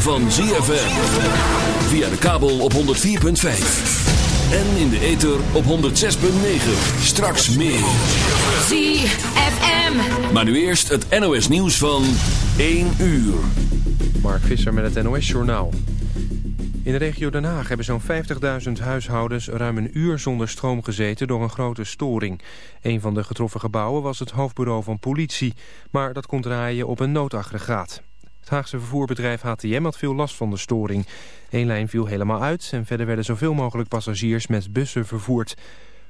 van ZFM. Via de kabel op 104.5. En in de ether op 106.9. Straks meer. ZFM. Maar nu eerst het NOS nieuws van 1 uur. Mark Visser met het NOS Journaal. In de regio Den Haag hebben zo'n 50.000 huishoudens ruim een uur zonder stroom gezeten door een grote storing. Een van de getroffen gebouwen was het hoofdbureau van politie, maar dat kon draaien op een noodaggregaat. Het Haagse vervoerbedrijf HTM had veel last van de storing. Eén lijn viel helemaal uit en verder werden zoveel mogelijk passagiers met bussen vervoerd.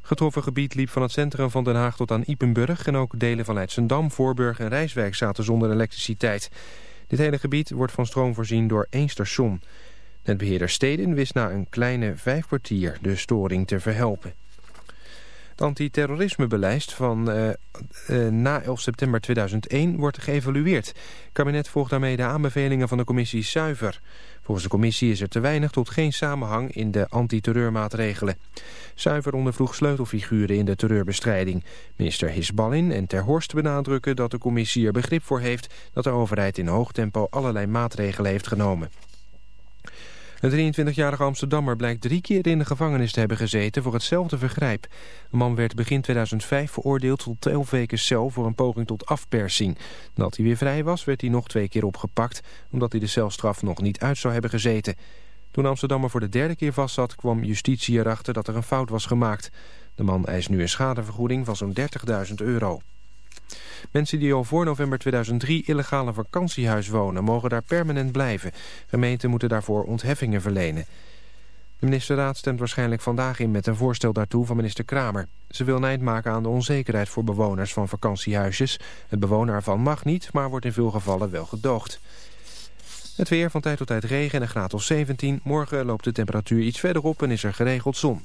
Getroffen gebied liep van het centrum van Den Haag tot aan Ipenburg... en ook delen van Leidsendam, Voorburg en Rijswijk zaten zonder elektriciteit. Dit hele gebied wordt van stroom voorzien door één station. Netbeheerder Steden wist na een kleine vijf kwartier de storing te verhelpen. Het antiterrorismebeleid van uh, uh, na 11 september 2001 wordt geëvalueerd. Het kabinet volgt daarmee de aanbevelingen van de commissie Zuiver. Volgens de commissie is er te weinig tot geen samenhang in de antiterreurmaatregelen. Zuiver ondervroeg sleutelfiguren in de terreurbestrijding. Minister Hisballin en Ter Horst benadrukken dat de commissie er begrip voor heeft... dat de overheid in hoog tempo allerlei maatregelen heeft genomen. Een 23-jarige Amsterdammer blijkt drie keer in de gevangenis te hebben gezeten voor hetzelfde vergrijp. De man werd begin 2005 veroordeeld tot 11 weken cel voor een poging tot afpersing. Nadat hij weer vrij was, werd hij nog twee keer opgepakt, omdat hij de celstraf nog niet uit zou hebben gezeten. Toen Amsterdammer voor de derde keer vastzat, kwam justitie erachter dat er een fout was gemaakt. De man eist nu een schadevergoeding van zo'n 30.000 euro. Mensen die al voor november 2003 illegaal een vakantiehuis wonen... mogen daar permanent blijven. Gemeenten moeten daarvoor ontheffingen verlenen. De ministerraad stemt waarschijnlijk vandaag in met een voorstel daartoe van minister Kramer. Ze wil een eind maken aan de onzekerheid voor bewoners van vakantiehuisjes. Het bewoner ervan mag niet, maar wordt in veel gevallen wel gedoogd. Het weer van tijd tot tijd regen en een graad of 17. Morgen loopt de temperatuur iets verder op en is er geregeld zon.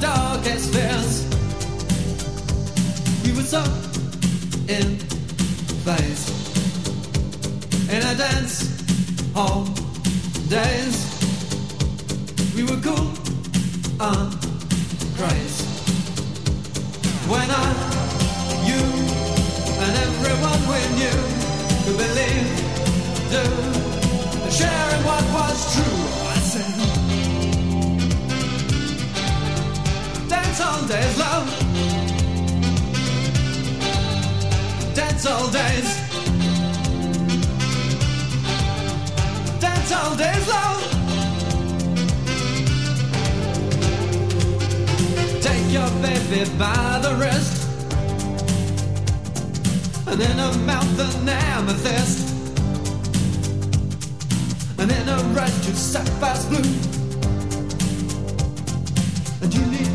Darkest fears. We were so in phase in a dance hall days. We were cool on craze when I, you, and everyone we knew could believe, do sharing what was true. Dance all days, love. Dance all days. Dance all days, love. Take your baby by the wrist. And in her mouth an amethyst and in a red sapphire's blue. And you need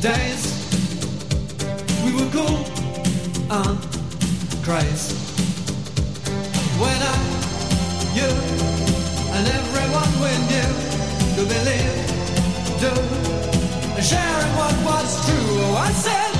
days we were cool and crazy when I you and everyone we knew could believe do sharing what was true. I said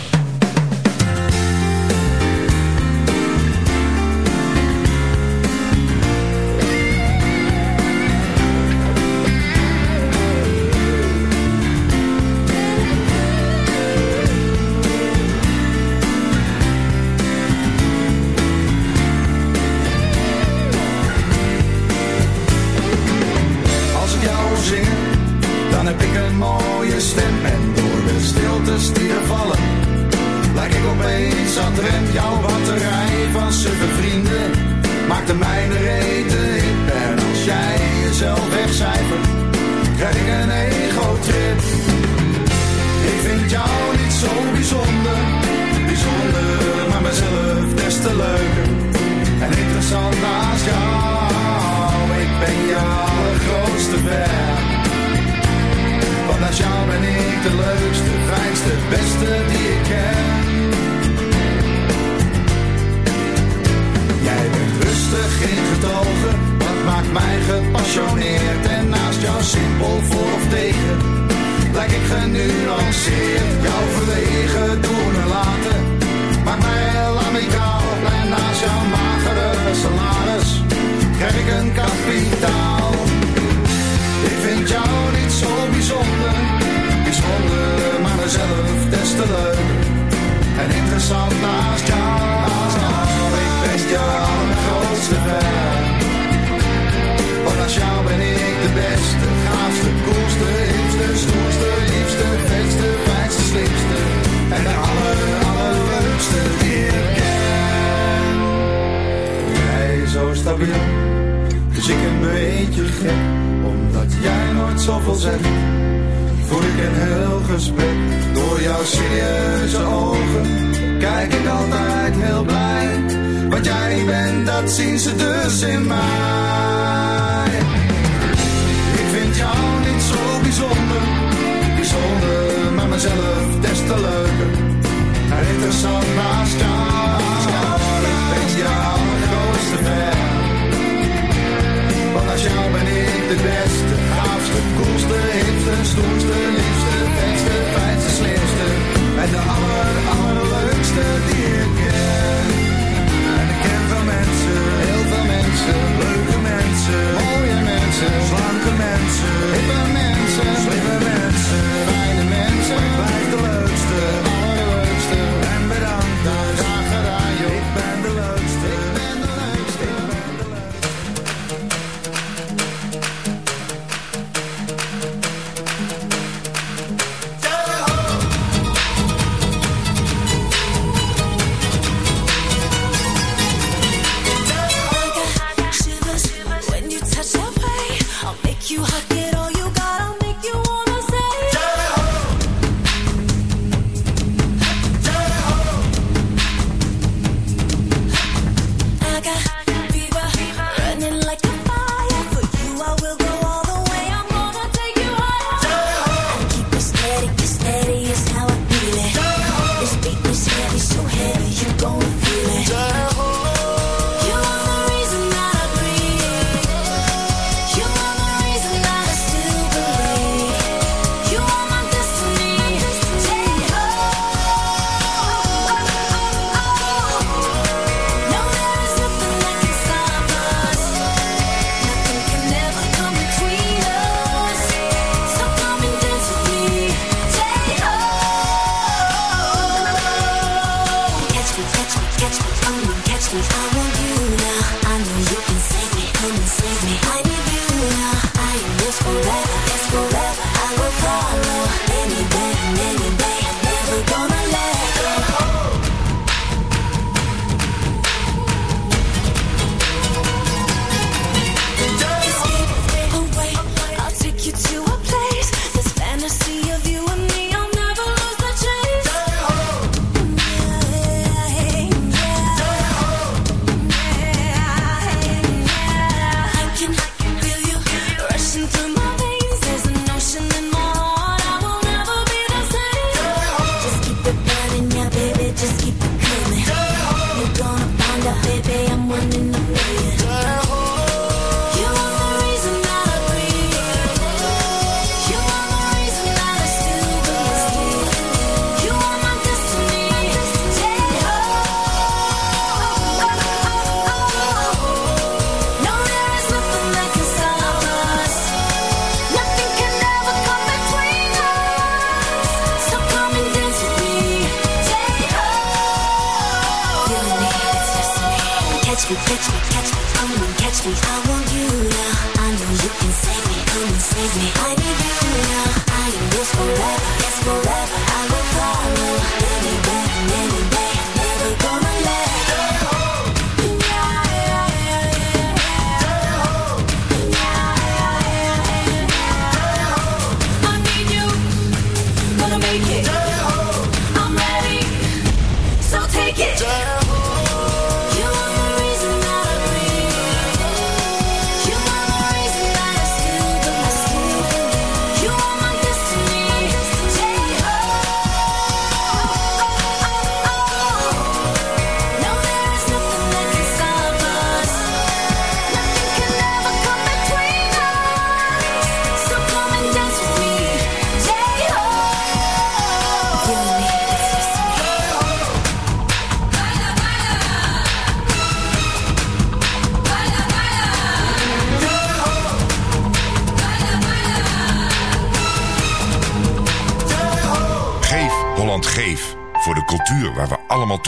closer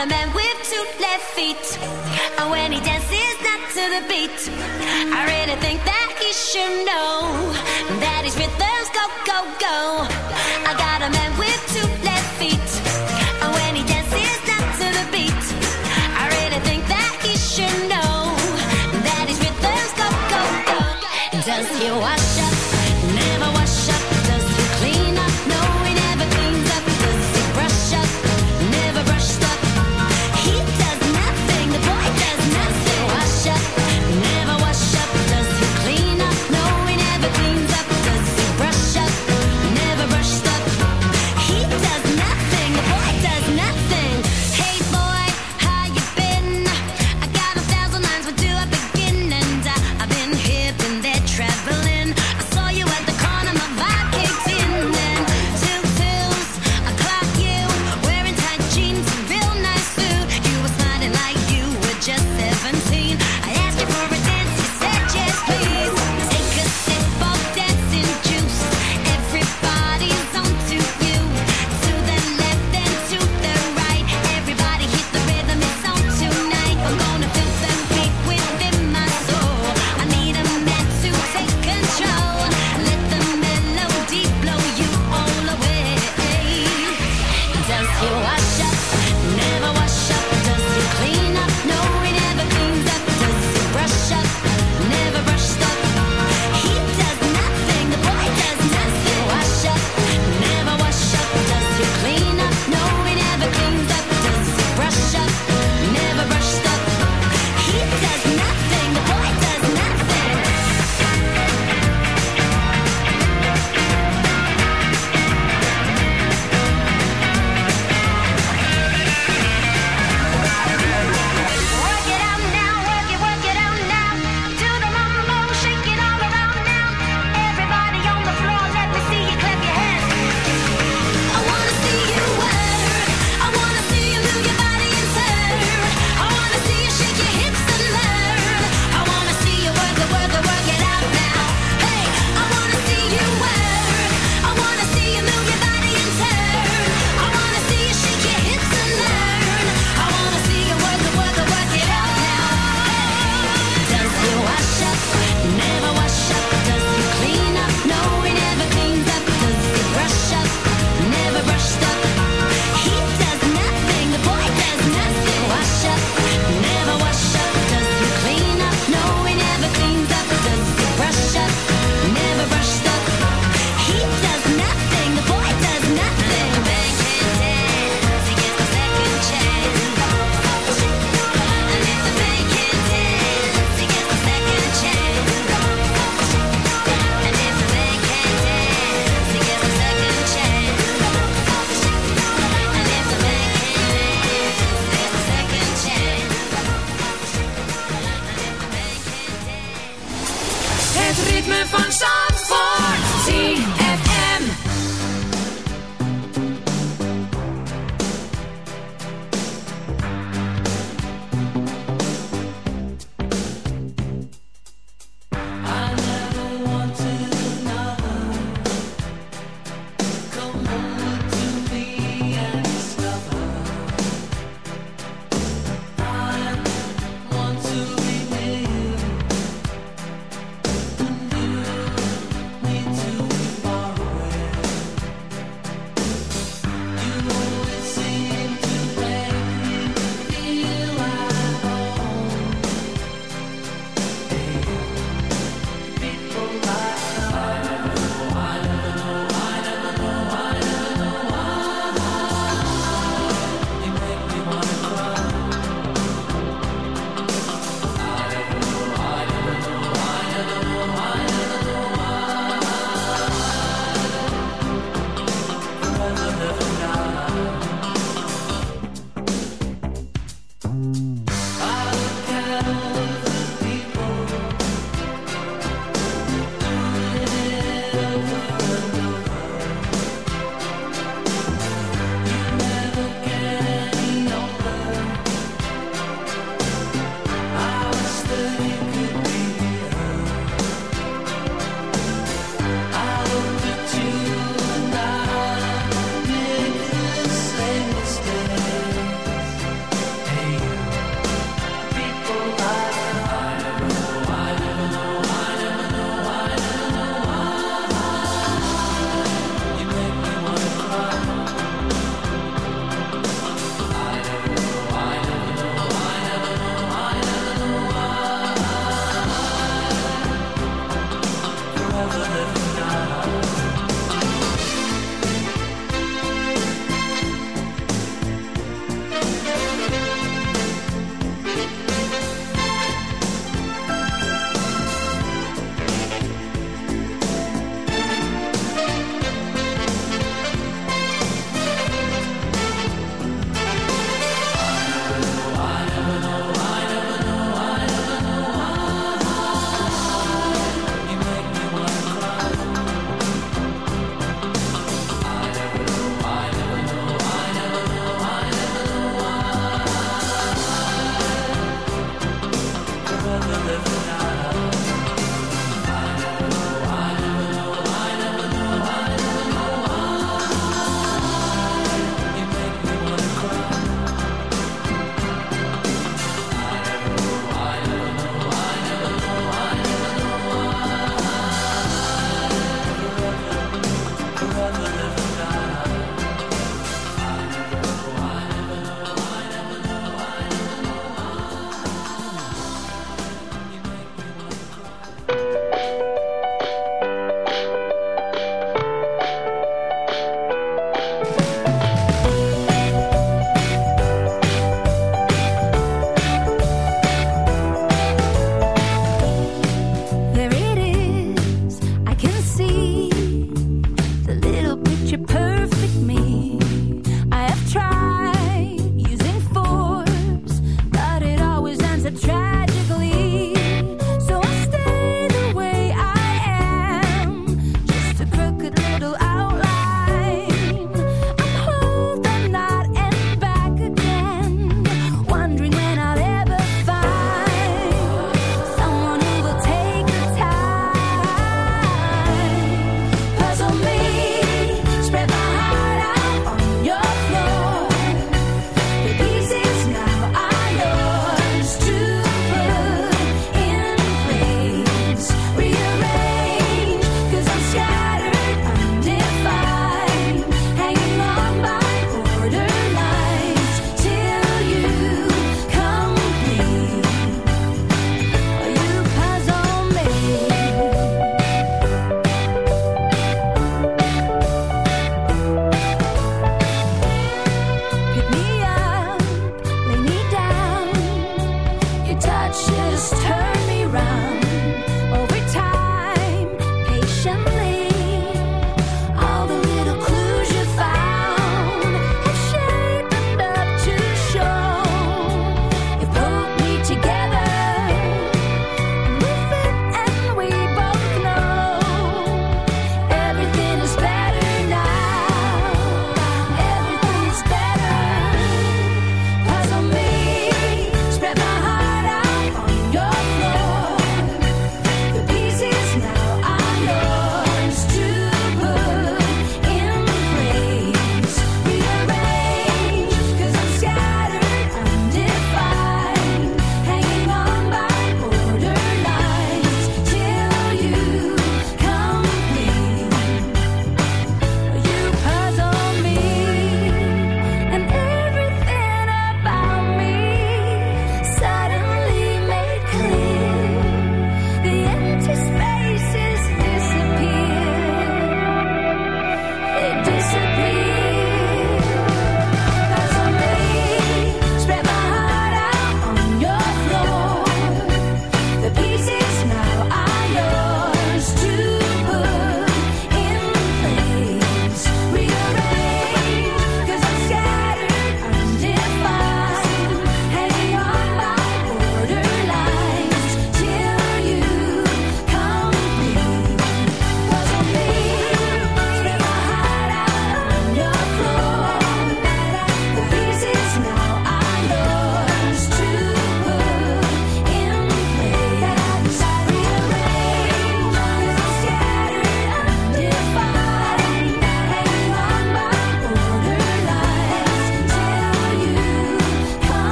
a man with two left feet. And when he dances not to the beat, I really think that he should know.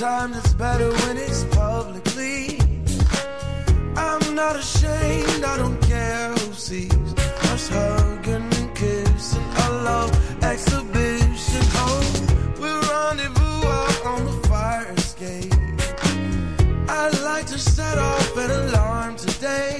Sometimes it's better when it's publicly. I'm not ashamed, I don't care who sees us hugging and kissing. I love exhibition. Oh, we're rendezvous out on the fire escape. I'd like to set off an alarm today.